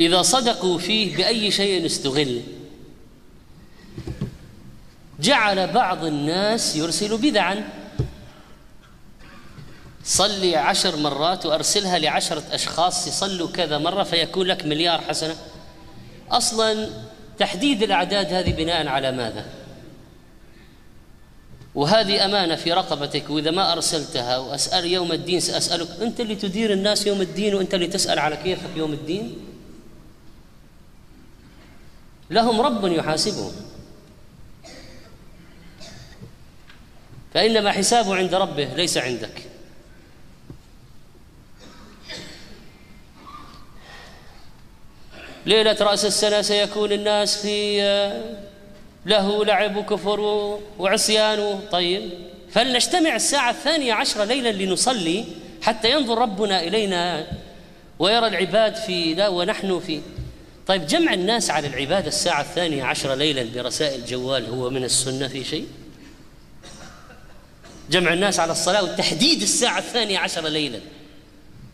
إذا صدقوا فيه بأي شيء استغل. جعل بعض الناس يرسل بدعا. صلي عشر مرات وأرسلها لعشرة أشخاص يصلوا كذا مرة فيكون لك مليار حسنة. أصلا تحديد الأعداد هذه بناء على ماذا؟ وهذه أمانة في رقبتك وإذا ما أرسلتها وأسأل يوم الدين سأسألك أنت اللي تدير الناس يوم الدين وأنت اللي تسأل على كيفك يوم الدين؟ لهم رب يحاسبهم. فإنما حسابه عند ربه ليس عندك. ليلة رأس السنة سيكون الناس في له لعب وكفر وعصيان طيب. فلنجتمع الساعة الثانية عشرة ليلا لنصلي حتى ينظر ربنا إلينا ويرى العباد في لا ونحن في طيب جمع الناس على العبادة الساعة الثانية عشرة ليلا برسائل جوال هو من السنة في شيء؟ جمع الناس على الصلاة وتحديد الساعة الثانية عشرة ليلا.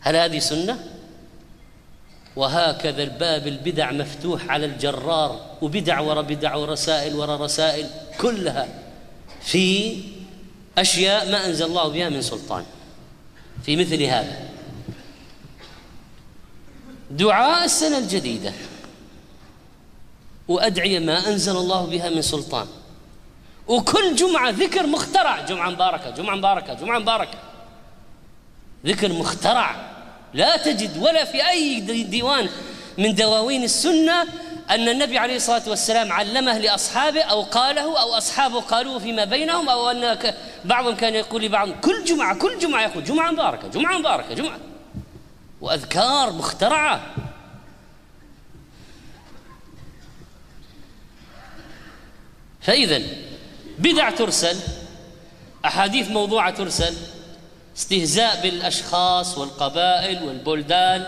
هل هذه سنة؟ وهكذا الباب البدع مفتوح على الجرار وبدع ورا بدع ورسائل ورا رسائل كلها في أشياء ما أنزل الله بها من سلطان. في مثل هذا. دعاء السنة الجديدة. وأدعية ما أنزل الله بها من سلطان. وكل جمعة ذكر مخترع. جمعة مباركة جمعة مباركة جمعة مباركة. ذكر مخترع. لا تجد ولا في أي ديوان من دواوين السنة أن النبي عليه الصلاة والسلام علمه لأصحابه أو قاله أو أصحابه قالوه فيما بينهم أو أن بعضهم كان يقول لبعض كل جمعة كل جمعة يقول جمعة مباركة جمعة مباركة جمعة. وأذكار مخترعة. فإذا بدع ترسل أحاديث موضوعة ترسل استهزاء بالأشخاص والقبائل والبلدان.